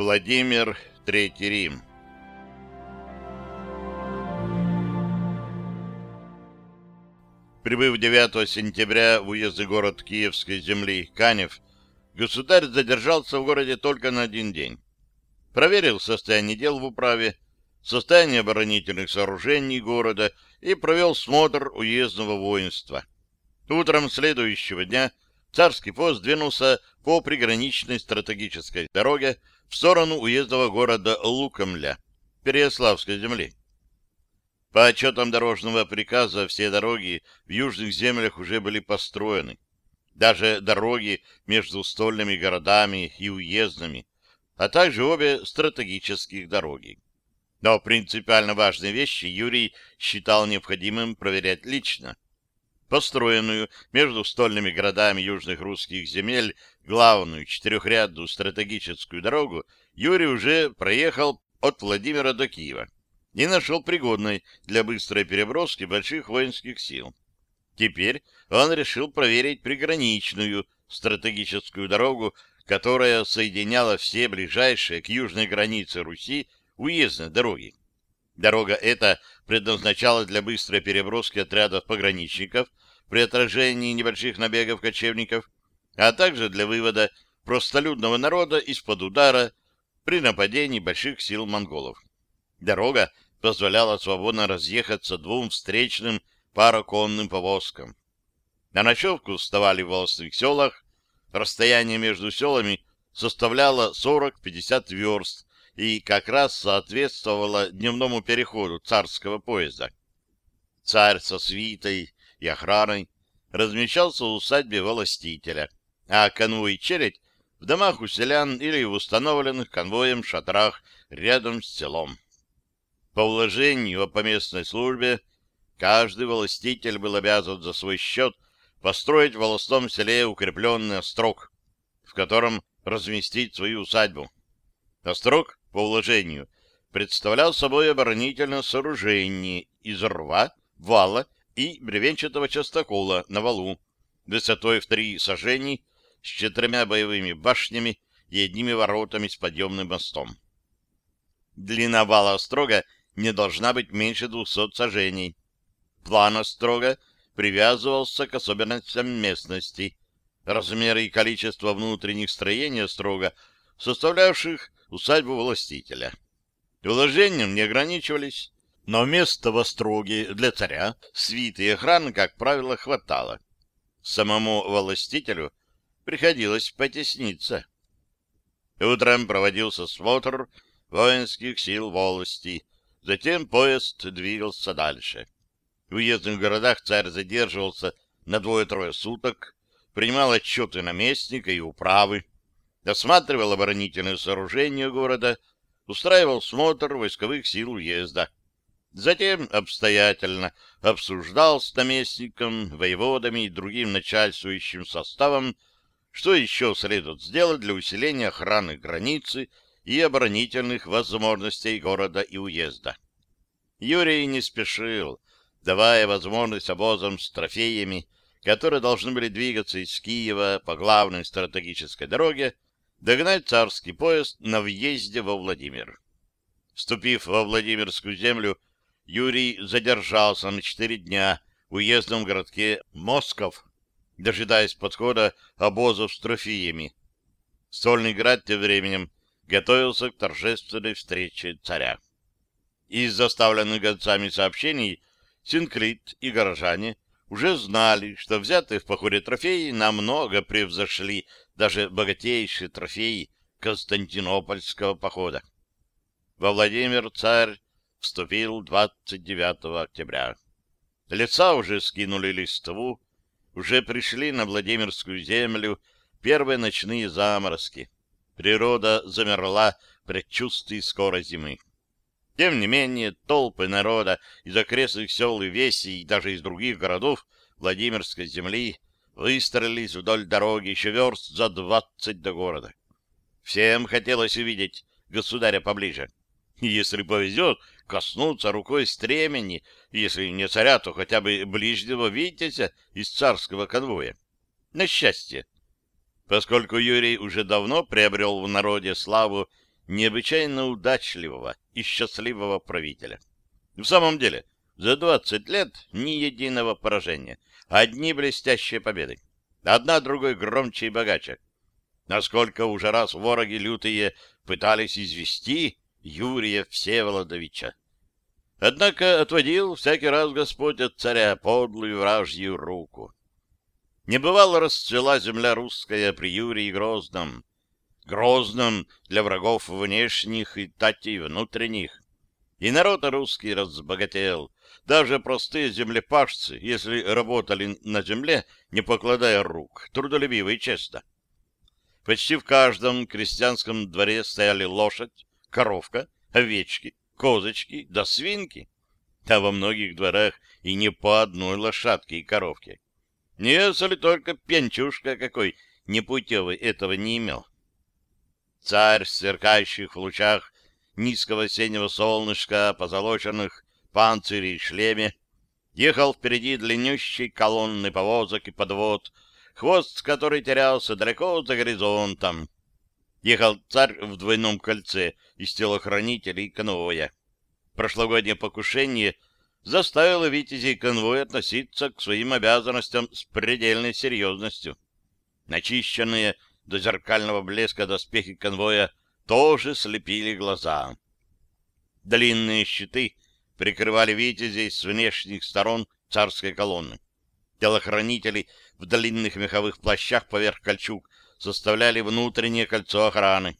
Владимир Третий Рим Прибыв 9 сентября в уездный город Киевской земли Канев, государь задержался в городе только на один день. Проверил состояние дел в управе, состояние оборонительных сооружений города и провел смотр уездного воинства. Утром следующего дня царский пост двинулся по приграничной стратегической дороге в сторону уездного города Лукомля, Переяславской земли. По отчетам дорожного приказа все дороги в южных землях уже были построены. Даже дороги между стольными городами и уездными, а также обе стратегических дороги. Но принципиально важные вещи Юрий считал необходимым проверять лично. Построенную между стольными городами южных русских земель главную четырехрядную стратегическую дорогу Юрий уже проехал от Владимира до Киева и нашел пригодной для быстрой переброски больших воинских сил. Теперь он решил проверить приграничную стратегическую дорогу, которая соединяла все ближайшие к южной границе Руси уездные дороги. Дорога эта предназначалась для быстрой переброски отрядов пограничников при отражении небольших набегов кочевников, а также для вывода простолюдного народа из-под удара при нападении больших сил монголов. Дорога позволяла свободно разъехаться двум встречным пароконным повозкам. На ночевку вставали в волосных селах, расстояние между селами составляло 40-50 верст и как раз соответствовало дневному переходу царского поезда. Царь со свитой и охраной размещался в усадьбе властителя, а конвой челядь в домах у селян или в установленных конвоем шатрах рядом с селом. По уложению о поместной службе каждый властитель был обязан за свой счет построить в волостном селе укрепленный острог, в котором разместить свою усадьбу. Острог, по уложению, представлял собой оборонительное сооружение из рва, вала и бревенчатого частокола на валу, высотой в три сажений, с четырьмя боевыми башнями и одними воротами с подъемным мостом. Длина вала острога не должна быть меньше 200 сажений. План строго привязывался к особенностям местности. Размеры и количество внутренних строений строго составлявших усадьбу властителя. Вложением не ограничивались, но места в остроге для царя, свиты и охраны, как правило, хватало. Самому властителю приходилось потесниться. Утром проводился смотр воинских сил волости, Затем поезд двигался дальше. В уездных городах царь задерживался на двое-трое суток, принимал отчеты наместника и управы, осматривал оборонительные сооружения города, устраивал смотр войсковых сил уезда. Затем обстоятельно обсуждал с наместником, воеводами и другим начальствующим составом, что еще следует сделать для усиления охраны границы и оборонительных возможностей города и уезда. Юрий не спешил, давая возможность обозам с трофеями, которые должны были двигаться из Киева по главной стратегической дороге, догнать царский поезд на въезде во Владимир. Вступив во Владимирскую землю, Юрий задержался на четыре дня в уездном городке Москов, дожидаясь подхода обозов с трофеями. Стольный град тем временем готовился к торжественной встрече царя. Из заставленных гонцами сообщений Синклит и горожане уже знали, что взятые в походе трофеи намного превзошли даже богатейшие трофеи Константинопольского похода. Во Владимир царь вступил 29 октября. Лица уже скинули листву, уже пришли на Владимирскую землю первые ночные заморозки природа замерла предчувствии скорой зимы. Тем не менее, толпы народа из окрестных сел и весей, и даже из других городов Владимирской земли выстроились вдоль дороги еще верст за двадцать до города. Всем хотелось увидеть государя поближе. Если повезет, коснуться рукой стремени, если не царя, то хотя бы ближнего витязя из царского конвоя. На счастье, Поскольку Юрий уже давно приобрел в народе славу необычайно удачливого и счастливого правителя. В самом деле, за 20 лет ни единого поражения, одни блестящие победы. Одна другой громче и богаче. Насколько уже раз вороги лютые пытались извести Юрия Всеволодовича. Однако отводил всякий раз Господь от царя подлую вражью руку. Не бывало расцвела земля русская при Юрии Грозном. Грозном для врагов внешних и татей внутренних. И народ русский разбогател. Даже простые землепашцы, если работали на земле, не покладая рук, трудолюбиво и честно. Почти в каждом крестьянском дворе стояли лошадь, коровка, овечки, козочки да свинки. А во многих дворах и не по одной лошадке и коровке. Если только пьянчушка какой непутевый этого не имел. Царь, сверкающих в лучах низкого осеннего солнышка, позолоченных панцире и шлеме, ехал впереди длиннющей колонны повозок и подвод, хвост который терялся далеко за горизонтом. Ехал царь в двойном кольце из телохранителей конвоя. Прошлогоднее покушение заставило витязей конвоя относиться к своим обязанностям с предельной серьезностью. Начищенные до зеркального блеска доспехи конвоя тоже слепили глаза. Длинные щиты прикрывали витязей с внешних сторон царской колонны. Телохранители в длинных меховых плащах поверх кольчуг составляли внутреннее кольцо охраны.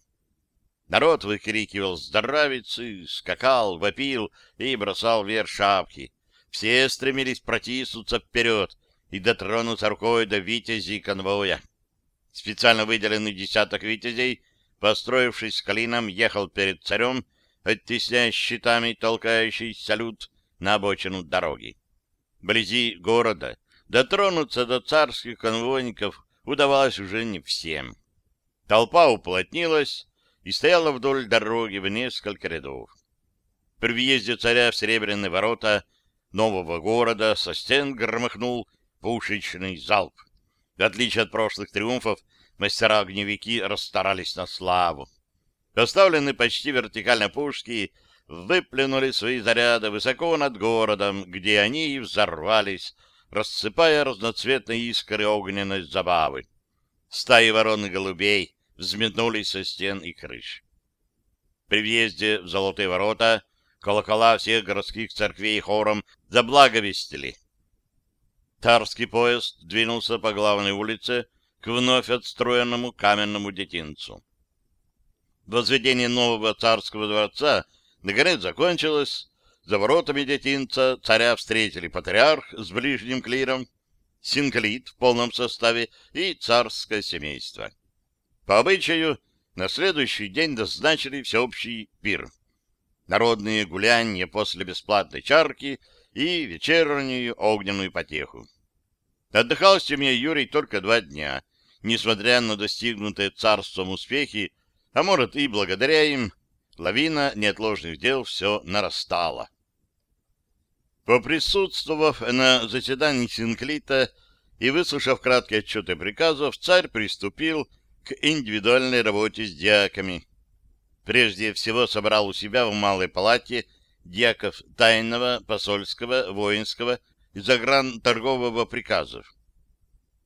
Народ выкрикивал здоровицы, скакал, вопил и бросал вверх шапки. Все стремились протиснуться вперед и дотронуться рукой до витязей конвоя. Специально выделенный десяток витязей, построившись клином, ехал перед царем, оттесняя щитами толкающий салют на обочину дороги. Вблизи города дотронуться до царских конвойников удавалось уже не всем. Толпа уплотнилась и стояла вдоль дороги в несколько рядов. При въезде царя в Серебряные ворота нового города со стен громыхнул пушечный залп. В отличие от прошлых триумфов, мастера-огневики расстарались на славу. Поставленные почти вертикально пушки выплюнули свои заряды высоко над городом, где они и взорвались, рассыпая разноцветные искры огненной забавы. Стаи ворон и голубей взметнулись со стен и крыш. При въезде в Золотые ворота колокола всех городских церквей хором заблаговестили. Тарский поезд двинулся по главной улице к вновь отстроенному каменному детинцу. Возведение нового царского дворца наконец закончилось, за воротами детинца царя встретили патриарх с ближним клиром, синклит в полном составе и царское семейство. По обычаю, на следующий день назначили всеобщий пир. Народные гуляния после бесплатной чарки и вечернюю огненную потеху. Отдыхал в семье Юрий только два дня, несмотря на достигнутые царством успехи, а может и благодаря им, лавина неотложных дел все нарастала. Поприсутствовав на заседании Синклита и выслушав краткие отчеты приказов, царь приступил к индивидуальной работе с диаками. Прежде всего собрал у себя в малой палате диаков тайного, посольского, воинского и загранторгового приказов.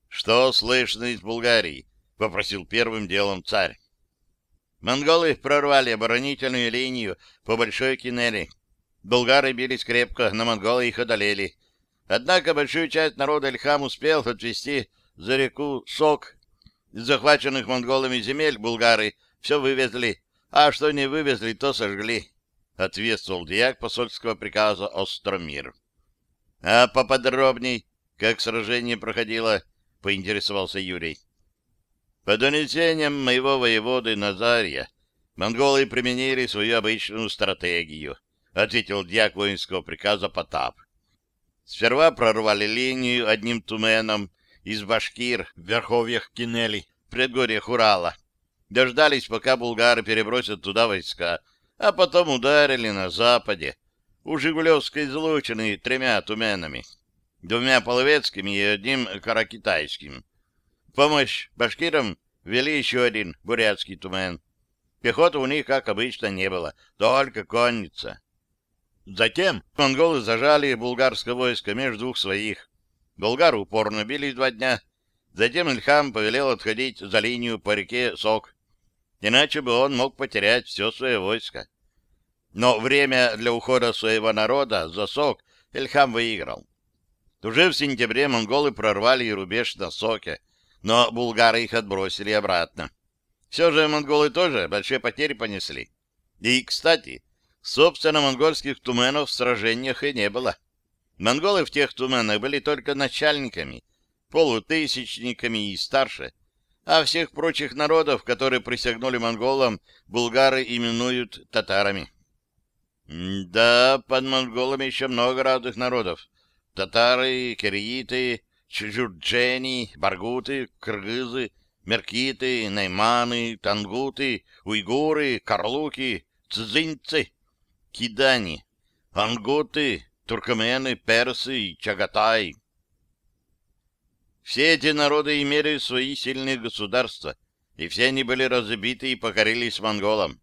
«Что слышно из Булгарии?» — попросил первым делом царь. Монголы прорвали оборонительную линию по Большой Кинели. Болгары бились крепко, но монголы их одолели. Однако большую часть народа Ильхам успел отвести за реку Сок. Из захваченных монголами земель булгары все вывезли, а что не вывезли, то сожгли, — ответствовал диак посольского приказа Остромир. — А поподробней, как сражение проходило, — поинтересовался Юрий. — По донесениям моего воеводы Назария, монголы применили свою обычную стратегию —— ответил дьяк воинского приказа Потап. Сперва прорвали линию одним туменом из Башкир в верховьях Кинели, в предгорьях Урала. Дождались, пока булгары перебросят туда войска, а потом ударили на западе, у Жигулевской излучины тремя туменами, двумя половецкими и одним каракитайским. Помощь башкирам вели еще один бурятский тумен. Пехоты у них, как обычно, не было, только конница. Затем монголы зажали булгарское войско между двух своих. Болгары упорно били два дня. Затем Ильхам повелел отходить за линию по реке Сок. Иначе бы он мог потерять все свое войско. Но время для ухода своего народа за Сок Ильхам выиграл. Уже в сентябре монголы прорвали рубеж на Соке, но булгары их отбросили обратно. Все же монголы тоже большие потери понесли. И, кстати, собственно, монгольских туменов в сражениях и не было. Монголы в тех туменах были только начальниками, полутысячниками и старше, а всех прочих народов, которые присягнули монголам, булгары именуют татарами. Да, под монголами еще много разных народов. Татары, киргиты, чужурджени, баргуты, кыргызы, меркиты, найманы, тангуты, уйгуры, карлуки, цзиньцы, кидани, ангуты, туркмены, персы и чагатай. Все эти народы имели свои сильные государства, и все они были разбиты и покорились монголам.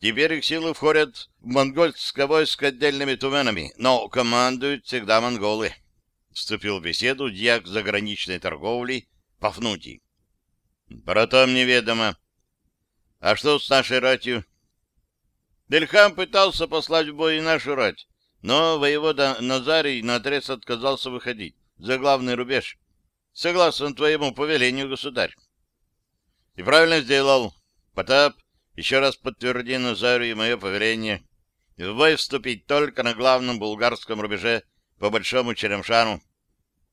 Теперь их силы входят в монгольское войско отдельными туменами, но командуют всегда монголы. Вступил в беседу дьяк заграничной торговли Пафнутий. Братам неведомо. А что с нашей ратью? Дельхам пытался послать в бой нашу рать, но воевода Назарий наотрез отказался выходить за главный рубеж. Согласно твоему повелению, государь. И правильно сделал. Потап, еще раз подтверди Назарию мое повеление. В бой вступить только на главном булгарском рубеже по Большому Черемшану.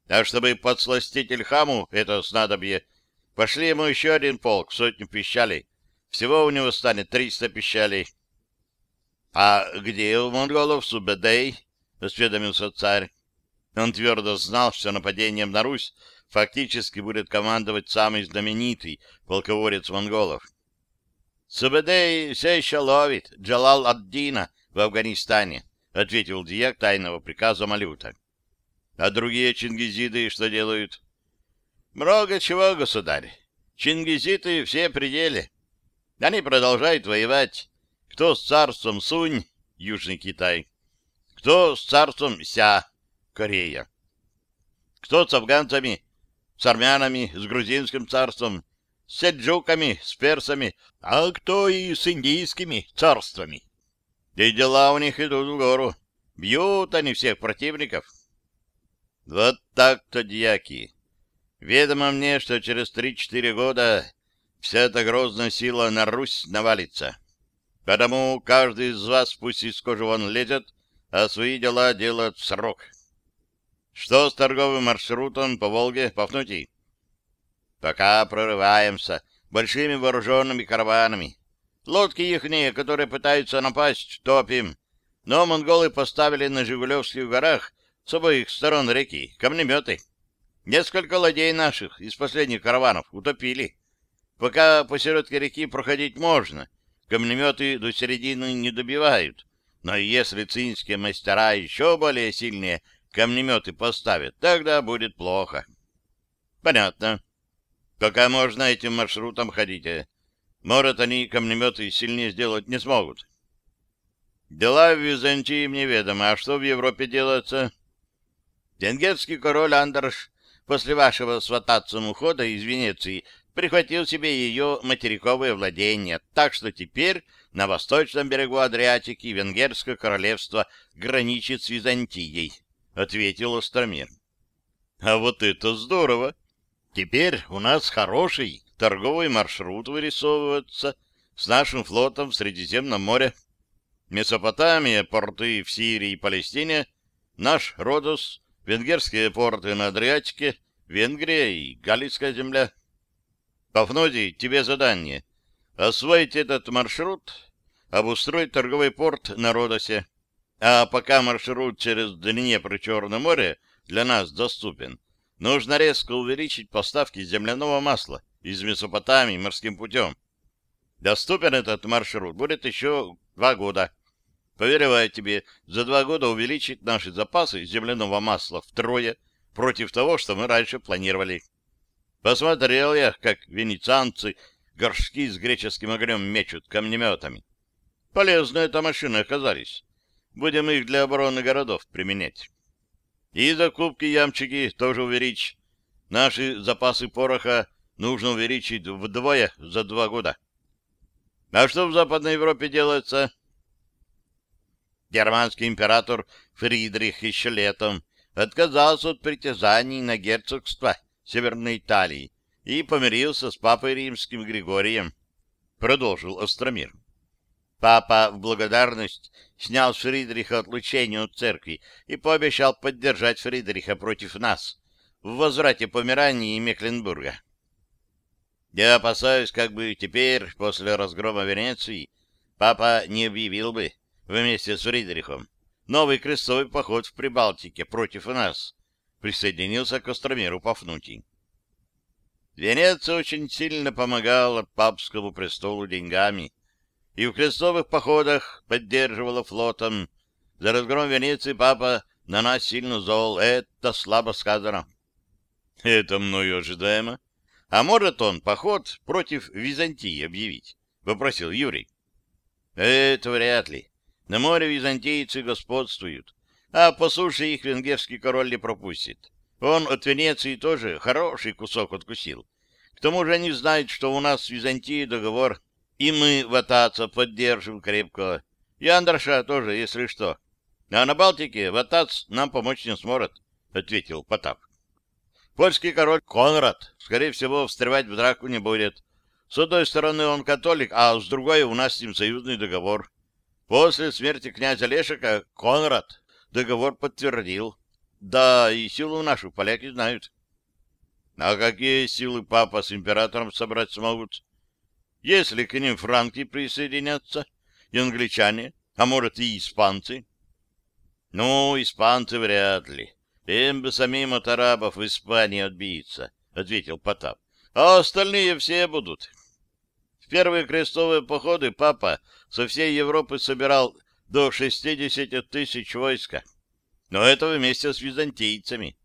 А чтобы подсластить Ильхаму это снадобье, пошли ему еще один полк, сотню пищалей. Всего у него станет триста пищалей. — А где у монголов Субедей? — осведомился царь. Он твердо знал, что нападением на Русь фактически будет командовать самый знаменитый полководец монголов. «Субедей все еще ловит Джалал ад-Дина в Афганистане», — ответил диак тайного приказа Малюта. «А другие чингизиды что делают?» «Много чего, государь. Чингизиты все пределы. Они продолжают воевать, кто с царством Сунь, Южный Китай, кто с царством Ся, Корея, кто с афганцами, с армянами, с грузинским царством, с сельджуками, с персами, а кто и с индийскими царствами. И дела у них идут в гору. Бьют они всех противников. Вот так-то, дьяки. Ведомо мне, что через три-четыре года вся эта грозная сила на Русь навалится. Потому каждый из вас пусть из кожи вон лезет, а свои дела делает в срок. Что с торговым маршрутом по Волге, Пафнутий? Пока прорываемся большими вооруженными караванами. Лодки ихние, которые пытаются напасть, топим. Но монголы поставили на Жигулевских горах с обоих сторон реки камнеметы. Несколько ладей наших из последних караванов утопили. Пока посередке реки проходить можно — Камнеметы до середины не добивают, но если цинские мастера еще более сильные камнеметы поставят, тогда будет плохо. Понятно. Пока можно этим маршрутом ходите. Может, они камнеметы сильнее сделать не смогут. Дела в Византии мне ведомы, а что в Европе делается? Венгерский король Андерш после вашего свататься ухода из Венеции прихватил себе ее материковые владения, так что теперь на восточном берегу Адриатики Венгерское королевство граничит с Византией, — ответил Остромир. — А вот это здорово! Теперь у нас хороший торговый маршрут вырисовывается с нашим флотом в Средиземном море. Месопотамия, порты в Сирии и Палестине, наш Родос, венгерские порты на Адриатике, Венгрия и Галицкая земля — Пафнодий, тебе задание. Освоить этот маршрут, обустроить торговый порт на Родосе. А пока маршрут через Днепр и Черное море для нас доступен, нужно резко увеличить поставки земляного масла из Месопотамии морским путем. Доступен этот маршрут будет еще два года. Повелеваю тебе за два года увеличить наши запасы земляного масла втрое против того, что мы раньше планировали. Посмотрел я, как венецианцы горшки с греческим огнем мечут камнеметами. Полезные это машины оказались. Будем их для обороны городов применять. И закупки ямчики тоже увеличь. Наши запасы пороха нужно увеличить вдвое за два года. А что в Западной Европе делается? Германский император Фридрих еще летом отказался от притязаний на герцогство Северной Италии и помирился с папой римским Григорием, продолжил Остромир. Папа в благодарность снял с Фридриха отлучение от церкви и пообещал поддержать Фридриха против нас в возврате Померании и Мекленбурга. Я опасаюсь, как бы теперь, после разгрома Венеции, папа не объявил бы вместе с Фридрихом новый крестовый поход в Прибалтике против нас, присоединился к Остромиру Пафнутий. Венеция очень сильно помогала папскому престолу деньгами и в крестовых походах поддерживала флотом. За разгром Венеции папа на нас сильно зол, это слабо сказано. Это мною ожидаемо. А может он поход против Византии объявить? Вопросил Юрий. Это вряд ли. На море византийцы господствуют, а по суше их венгерский король не пропустит. Он от Венеции тоже хороший кусок откусил. К тому же они знают, что у нас с Византией договор, и мы Ватаца поддержим крепко. И Андраша тоже, если что. А на Балтике Ватац нам помочь не сможет, — ответил Потап. Польский король Конрад, скорее всего, встревать в драку не будет. С одной стороны, он католик, а с другой у нас с ним союзный договор. После смерти князя Лешика Конрад договор подтвердил. Да, и силу нашу поляки знают. А какие силы папа с императором собрать смогут? Если к ним франки присоединятся, и англичане, а может и испанцы? Ну, испанцы вряд ли. Им бы самим от арабов в Испании отбиться, — ответил Потап. А остальные все будут. В первые крестовые походы папа со всей Европы собирал до 60 тысяч войска. Но это вместе с византийцами.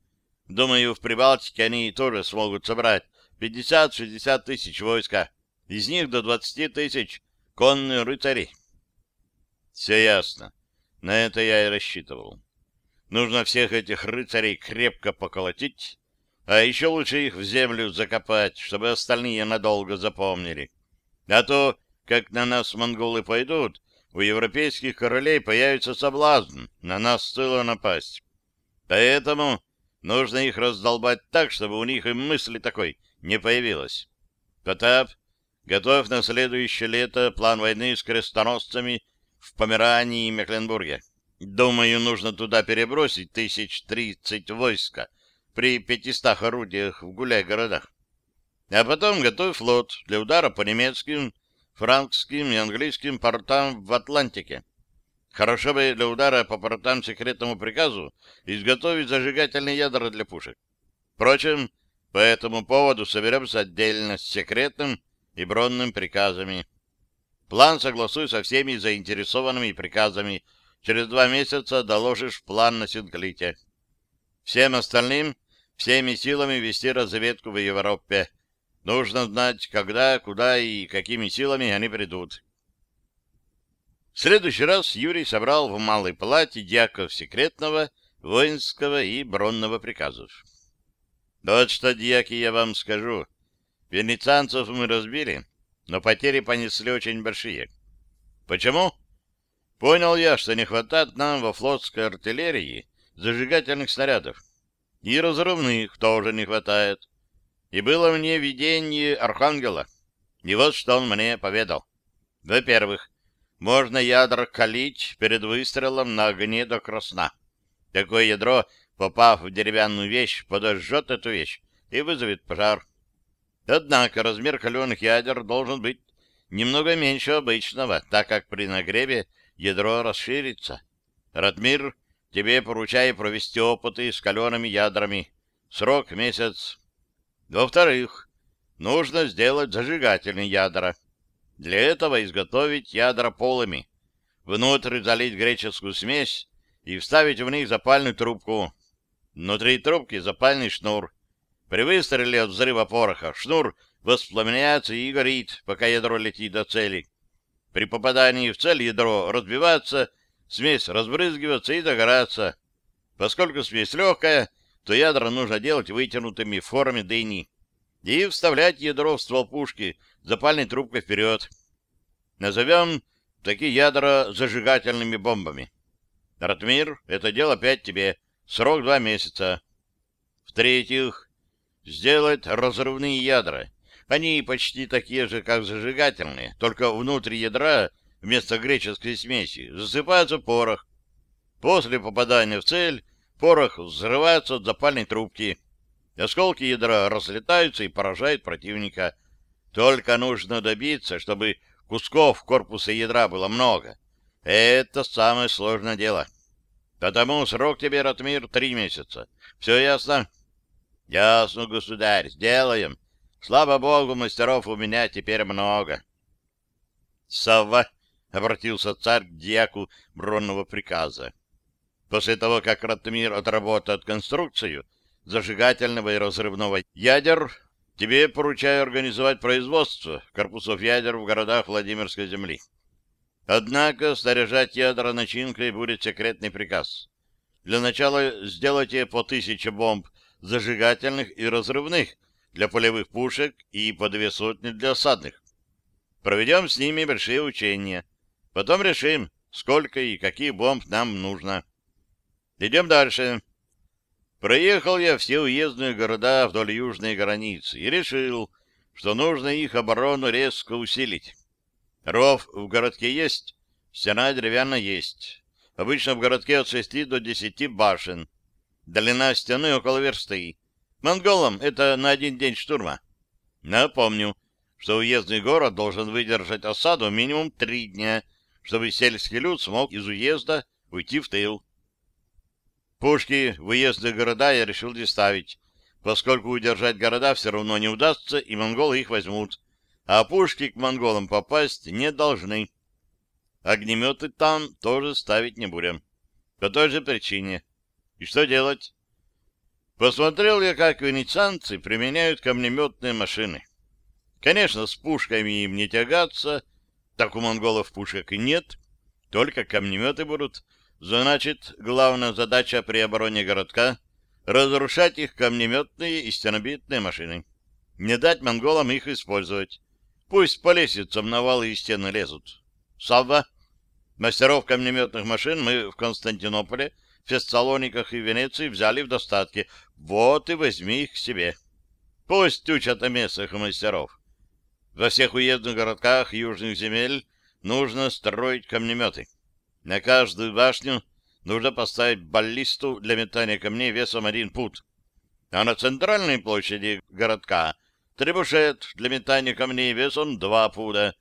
Думаю, в Прибалтике они тоже смогут собрать 50-60 тысяч войска. Из них до 20 тысяч конные рыцари. Все ясно. На это я и рассчитывал. Нужно всех этих рыцарей крепко поколотить, а еще лучше их в землю закопать, чтобы остальные надолго запомнили. А то, как на нас монголы пойдут, у европейских королей появится соблазн на нас с напасть. Поэтому нужно их раздолбать так, чтобы у них и мысли такой не появилось. Потап, готовь на следующее лето план войны с крестоносцами в Померании и Мекленбурге. Думаю, нужно туда перебросить тысяч тридцать войска при пятистах орудиях в гуляй-городах. А потом готовь флот для удара по немецким, франкским и английским портам в Атлантике. Хорошо бы для удара по портам секретному приказу изготовить зажигательные ядра для пушек. Впрочем, по этому поводу соберемся отдельно с секретным и бронным приказами. План согласуй со всеми заинтересованными приказами Через два месяца доложишь план на Синклите. Всем остальным всеми силами вести разведку в Европе. Нужно знать, когда, куда и какими силами они придут. В следующий раз Юрий собрал в Малой Палате дьяков секретного, воинского и бронного приказов. Вот что, дьяки, я вам скажу. Венецианцев мы разбили, но потери понесли очень большие. Почему? Понял я, что не хватает нам во флотской артиллерии зажигательных снарядов. И разрывных тоже не хватает. И было мне видение Архангела. И вот что он мне поведал. Во-первых, можно ядра калить перед выстрелом на огне до красна. Такое ядро, попав в деревянную вещь, подожжет эту вещь и вызовет пожар. Однако размер каленых ядер должен быть немного меньше обычного, так как при нагреве ядро расширится. Ратмир, тебе поручаю провести опыты с калеными ядрами. Срок — месяц. Во-вторых, нужно сделать зажигательные ядра. Для этого изготовить ядра полыми. Внутрь залить греческую смесь и вставить в них запальную трубку. Внутри трубки запальный шнур. При выстреле от взрыва пороха шнур воспламеняется и горит, пока ядро летит до цели. При попадании в цель ядро разбивается, смесь разбрызгивается и загорается. Поскольку смесь легкая, то ядра нужно делать вытянутыми в форме дыни и вставлять ядро в ствол пушки запальной трубкой вперед. Назовем такие ядра зажигательными бомбами. Ратмир, это дело опять тебе. Срок два месяца. В-третьих, сделать разрывные ядра. Они почти такие же, как зажигательные, только внутри ядра вместо греческой смеси засыпается порох. После попадания в цель порох взрывается от запальной трубки. Осколки ядра разлетаются и поражают противника. Только нужно добиться, чтобы кусков корпуса ядра было много. Это самое сложное дело. Потому срок тебе, Ратмир, три месяца. Все ясно? Ясно, государь, сделаем. Слава богу, мастеров у меня теперь много. Савва обратился царь к дьяку бронного приказа. После того, как Ратмир отработает конструкцию зажигательного и разрывного ядер, тебе поручаю организовать производство корпусов ядер в городах Владимирской земли. Однако снаряжать ядра начинкой будет секретный приказ. Для начала сделайте по тысяче бомб зажигательных и разрывных для полевых пушек и по две сотни для осадных. Проведем с ними большие учения. Потом решим, сколько и каких бомб нам нужно. Идем дальше. Проехал я все уездные города вдоль южной границы и решил, что нужно их оборону резко усилить. Ров в городке есть, стена деревянная есть. Обычно в городке от 6 до 10 башен. Длина стены около версты. Монголам это на один день штурма. Напомню, что уездный город должен выдержать осаду минимум три дня, чтобы сельский люд смог из уезда уйти в тыл. Пушки в уездные города я решил не ставить, поскольку удержать города все равно не удастся, и монголы их возьмут, а пушки к монголам попасть не должны. Огнеметы там тоже ставить не будем. По той же причине. И что делать? Посмотрел я, как венецианцы применяют камнеметные машины. Конечно, с пушками им не тягаться, так у монголов пушек и нет, только камнеметы будут. Значит, главная задача при обороне городка — разрушать их камнеметные и стенобитные машины. Не дать монголам их использовать. Пусть по лестницам на валы и стены лезут. Савва. Мастеров камнеметных машин мы в Константинополе, Фессалониках и Венеции взяли в достатке. Вот и возьми их к себе. Пусть учат о местных мастеров. Во всех уездных городках южных земель нужно строить камнеметы. На каждую башню нужно поставить баллисту для метания камней весом один пут. А на центральной площади городка требушет для метания камней весом два пуда.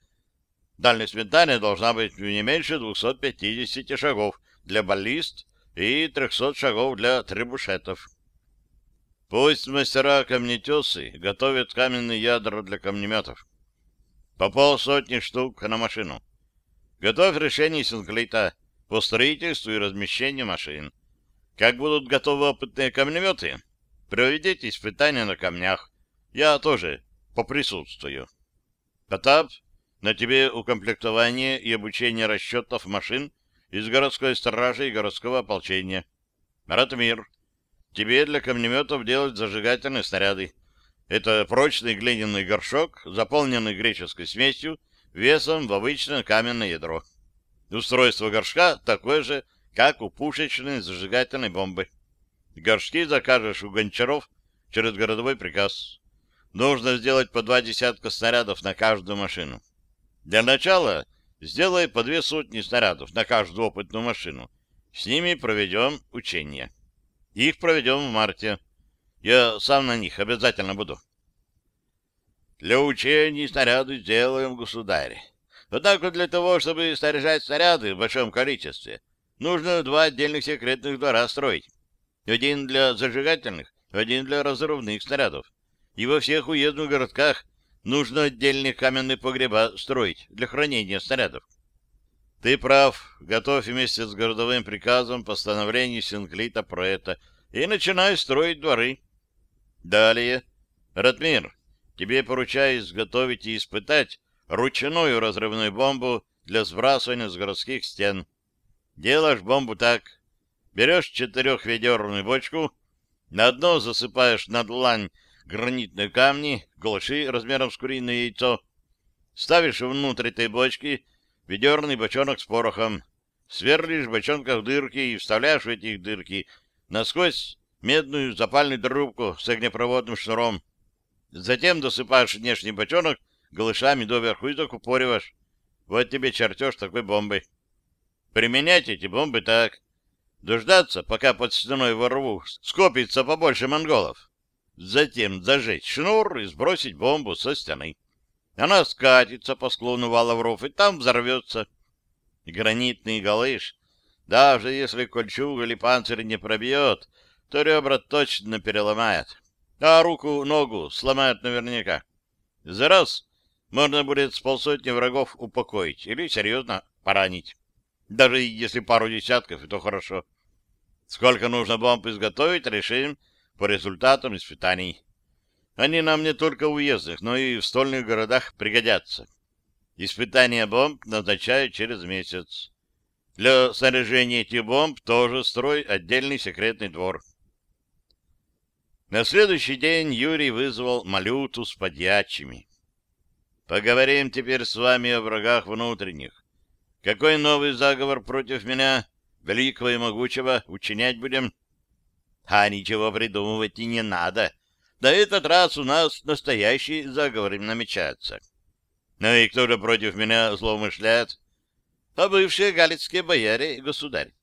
Дальность метания должна быть не меньше 250 шагов для баллист и 300 шагов для требушетов. Пусть мастера-камнетесы готовят каменные ядра для камнеметов. По полсотни штук на машину. Готовь решение Синклита по строительству и размещению машин. Как будут готовы опытные камнеметы, проведите испытания на камнях. Я тоже поприсутствую. Потап, на тебе укомплектование и обучение расчетов машин из городской стражи и городского ополчения. Ратмир, тебе для камнеметов делать зажигательные снаряды. Это прочный глиняный горшок, заполненный греческой смесью, весом в обычное каменное ядро. Устройство горшка такое же, как у пушечной зажигательной бомбы. Горшки закажешь у гончаров через городовой приказ. Нужно сделать по два десятка снарядов на каждую машину. Для начала сделай по две сотни снарядов на каждую опытную машину. С ними проведем учения. Их проведем в марте. Я сам на них обязательно буду. Для учений снаряды сделаем, государь. Однако для того, чтобы снаряжать снаряды в большом количестве, нужно два отдельных секретных двора строить. Один для зажигательных, один для разрывных снарядов. И во всех уездных городках нужно отдельные каменные погреба строить для хранения снарядов. Ты прав, готовь вместе с городовым приказом постановление Синклита про это и начинай строить дворы. Далее. Ратмир, тебе поручаю изготовить и испытать ручную разрывную бомбу для сбрасывания с городских стен. Делаешь бомбу так. Берешь четырехведерную бочку, на дно засыпаешь на длань гранитные камни, глуши размером с куриное яйцо, ставишь внутрь этой бочки ведерный бочонок с порохом, сверлишь в бочонках дырки и вставляешь в эти дырки насквозь медную запальную трубку с огнепроводным шнуром. Затем досыпаешь внешний бочонок голышами доверху и закупориваешь. Вот тебе чертеж такой бомбы. Применять эти бомбы так. Дождаться, пока под стеной во рву скопится побольше монголов. Затем зажечь шнур и сбросить бомбу со стены. Она скатится по склону вала и там взорвется. Гранитный галыш, даже если кольчуга или панцирь не пробьет, то ребра точно переломает, а руку-ногу сломает наверняка. За раз можно будет с полсотни врагов упокоить или серьезно поранить. Даже если пару десятков, и то хорошо. Сколько нужно бомб изготовить, решим по результатам испытаний. Они нам не только в уездных, но и в стольных городах пригодятся. Испытания бомб назначают через месяц. Для снаряжения этих бомб тоже строй отдельный секретный двор. На следующий день Юрий вызвал Малюту с подьячими. Поговорим теперь с вами о врагах внутренних. Какой новый заговор против меня, великого и могучего, учинять будем? А ничего придумывать и не надо. На этот раз у нас настоящий заговор намечается. Ну и кто же против меня злоумышляет? А бывшие галицкие бояре, государь.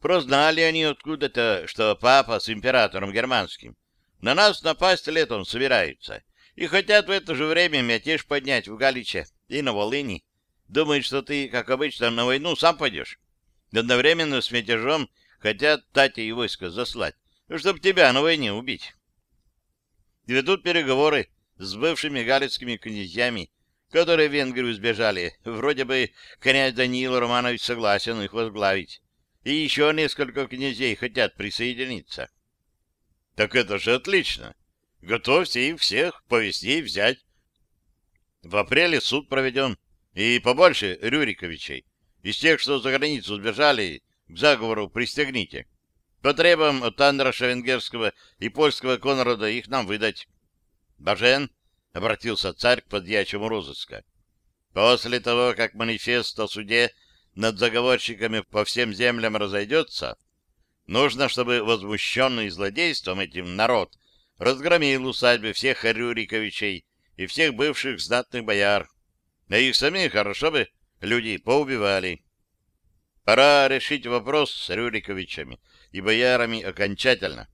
Прознали они откуда-то, что папа с императором германским на нас напасть летом собираются и хотят в это же время мятеж поднять в Галиче и на Волыни. Думают, что ты, как обычно, на войну сам пойдешь. Одновременно с мятежом хотят Тати и войско заслать, чтобы тебя на войне убить. Ведут переговоры с бывшими галицкими князьями, которые в Венгрию сбежали. Вроде бы князь Даниил Романович согласен их возглавить. И еще несколько князей хотят присоединиться. Так это же отлично. Готовьте их всех по весне взять. В апреле суд проведем. И побольше Рюриковичей. Из тех, что за границу сбежали, к заговору пристегните. Потребуем от Андраша Венгерского и польского Конрада их нам выдать. Бажен, — обратился царь к подьячему розыска, — после того, как манифест о суде над заговорщиками по всем землям разойдется, нужно, чтобы возмущенный злодейством этим народ разгромил усадьбы всех Рюриковичей и всех бывших знатных бояр. А их самих хорошо бы люди поубивали. Пора решить вопрос с Рюриковичами и боярами окончательно.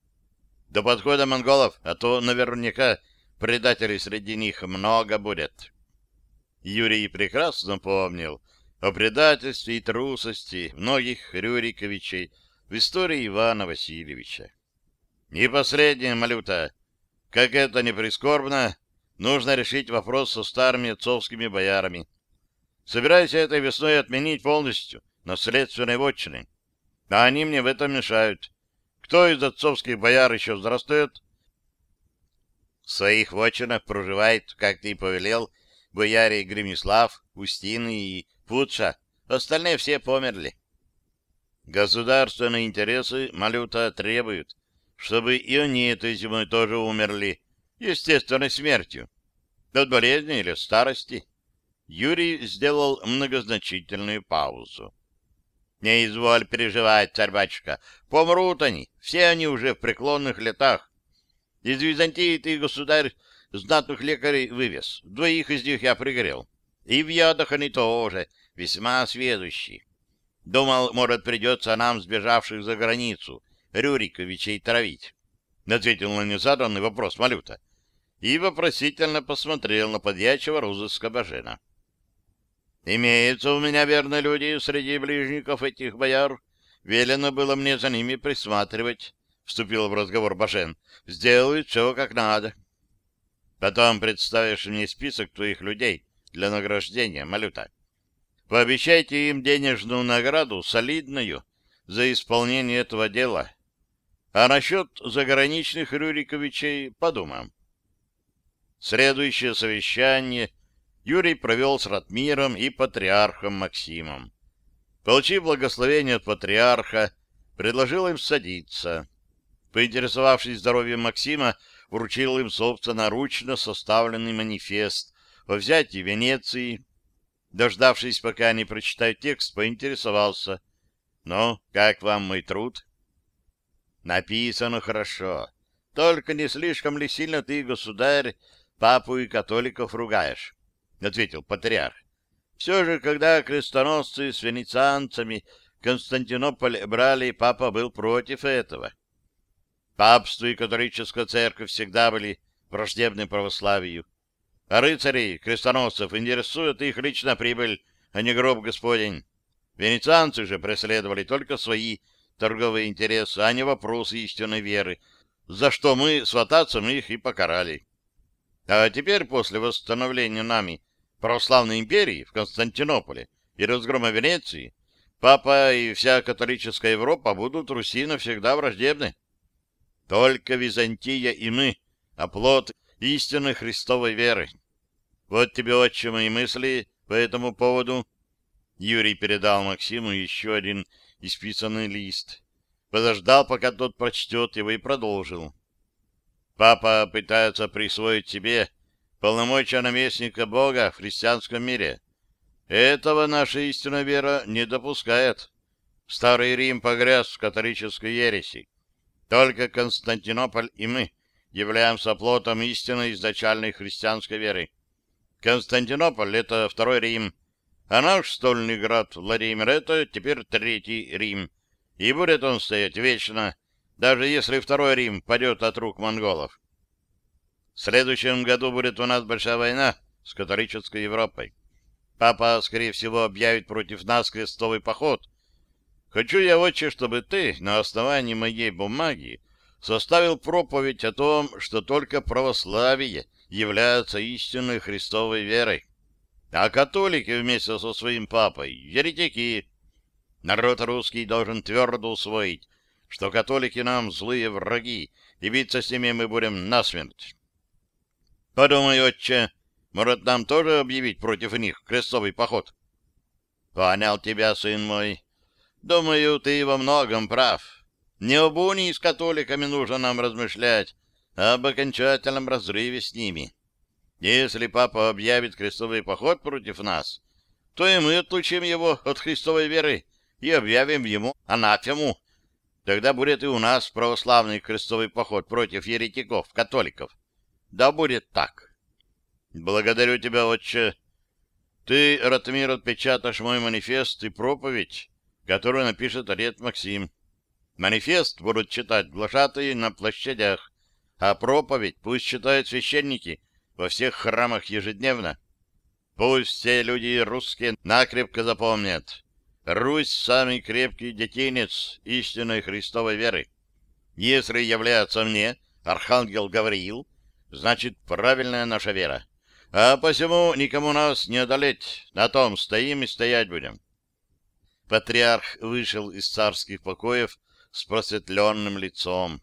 До подхода монголов, а то наверняка предателей среди них много будет. Юрий прекрасно помнил о предательстве и трусости многих Рюриковичей в истории Ивана Васильевича. И последнее, Малюта, как это не прискорбно, нужно решить вопрос со старыми отцовскими боярами. Собираюсь этой весной отменить полностью наследственные вотчины. А они мне в этом мешают. Кто из отцовских бояр еще взрастет, в своих вотчинах проживает, как ты и повелел, бояре Гремислав, Устины и Путша. Остальные все померли. Государственные интересы Малюта требуют, чтобы и они этой зимой тоже умерли естественной смертью. От болезни или старости. Юрий сделал многозначительную паузу. Не изволь переживать, царь-батюшка. Помрут они, все они уже в преклонных летах. Из Византии ты, государь, знатных лекарей вывез. Двоих из них я пригорел. И в ядах они тоже, весьма сведущие. Думал, может, придется нам, сбежавших за границу, Рюриковичей травить. Ответил на незаданный вопрос Малюта. И вопросительно посмотрел на подьячего розыска Бажена. Имеются у меня верные люди среди ближников этих бояр. Велено было мне за ними присматривать вступил в разговор Башен, — сделают все как надо. Потом представишь мне список твоих людей для награждения, Малюта. Пообещайте им денежную награду, солидную, за исполнение этого дела. А насчет заграничных Рюриковичей подумаем. Следующее совещание Юрий провел с Ратмиром и патриархом Максимом. Получив благословение от патриарха, предложил им садиться. Поинтересовавшись здоровьем Максима, вручил им собственноручно составленный манифест о взятии Венеции. Дождавшись, пока они прочитают текст, поинтересовался. «Ну, как вам мой труд?» «Написано хорошо. Только не слишком ли сильно ты, государь, папу и католиков ругаешь?» — ответил патриарх. «Все же, когда крестоносцы с венецианцами Константинополь брали, папа был против этого. Папство и католическая церковь всегда были враждебны православию. А рыцарей, крестоносцев, интересует их личная прибыль, а не гроб Господень. Венецианцы же преследовали только свои торговые интересы, а не вопросы истинной веры, за что мы свататься их и покарали. А теперь, после восстановления нами православной империи в Константинополе и разгрома Венеции, папа и вся католическая Европа будут Руси навсегда враждебны. Только Византия и мы, оплот истинной Христовой веры. Вот тебе, отче, мои мысли по этому поводу. Юрий передал Максиму еще один исписанный лист. Подождал, пока тот прочтет его, и продолжил. Папа пытается присвоить себе полномочия наместника Бога в христианском мире. Этого наша истинная вера не допускает. Старый Рим погряз в католической ереси. Только Константинополь и мы являемся плотом истинной изначальной христианской веры. Константинополь — это второй Рим, а наш стольный град Владимир — это теперь третий Рим. И будет он стоять вечно, даже если второй Рим падет от рук монголов. В следующем году будет у нас большая война с католической Европой. Папа, скорее всего, объявит против нас крестовый поход — Хочу я, отче, чтобы ты на основании моей бумаги составил проповедь о том, что только православие является истинной Христовой верой, а католики вместе со своим папой — еретики. Народ русский должен твердо усвоить, что католики нам злые враги, и биться с ними мы будем насмерть. Подумай, отче, может, нам тоже объявить против них крестовый поход? Понял тебя, сын мой. Думаю, ты во многом прав. Не об унии с католиками нужно нам размышлять, а об окончательном разрыве с ними. Если папа объявит крестовый поход против нас, то и мы отлучим его от христовой веры и объявим ему анафему. Тогда будет и у нас православный крестовый поход против еретиков, католиков. Да будет так. Благодарю тебя, отче. Ты, Ратмир, отпечатаешь мой манифест и проповедь, которую напишет Орет Максим. Манифест будут читать глашатые на площадях, а проповедь пусть читают священники во всех храмах ежедневно. Пусть все люди русские накрепко запомнят. Русь — самый крепкий детинец истинной Христовой веры. Если является мне архангел Гавриил, значит, правильная наша вера. А посему никому нас не одолеть, на том стоим и стоять будем. Патриарх вышел из царских покоев с просветленным лицом.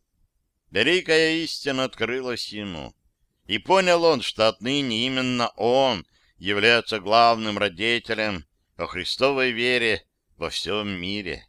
Великая истина открылась ему. И понял он, что отныне именно он является главным родителем о Христовой вере во всем мире.